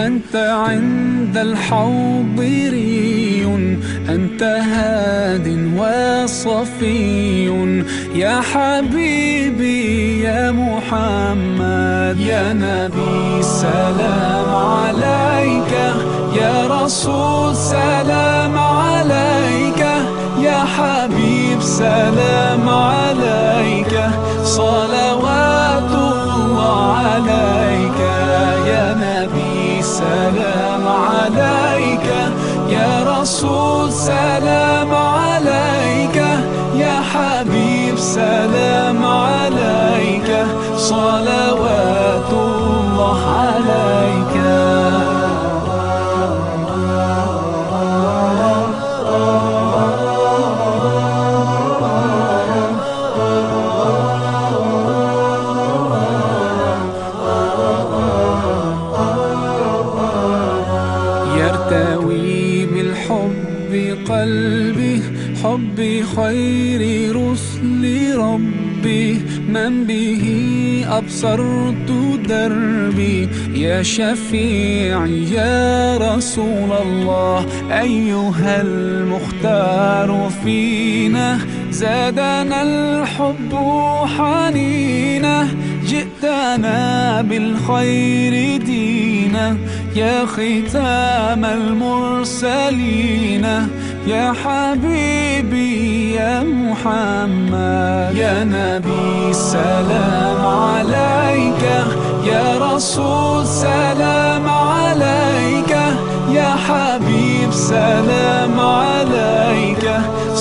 أنت عند الحوض ري أنت هاد وصفي يا حبيبي يا محمد يا نبي سلام عليك. يا رسول سلام عليك. يا حبيب سلام عليك. صلوات يا رسول سلام بالحب قلبي حب خير رسل ربي. من به أبصرت دربي. يا شفيعي يا رسول الله أيها المختار فينا زادنا الحب حنينا جئتنا بالخير دينا. يا ختام المرسلين يا حبيبي يا محمد. يا نبي سلام عليك. يا رسول سلام عليك. يا حبيب سلام عليك.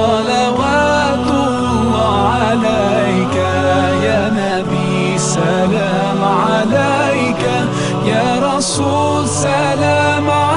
صلوات الله عليك يا نبي سلام عليك. يا رسول سلام عليك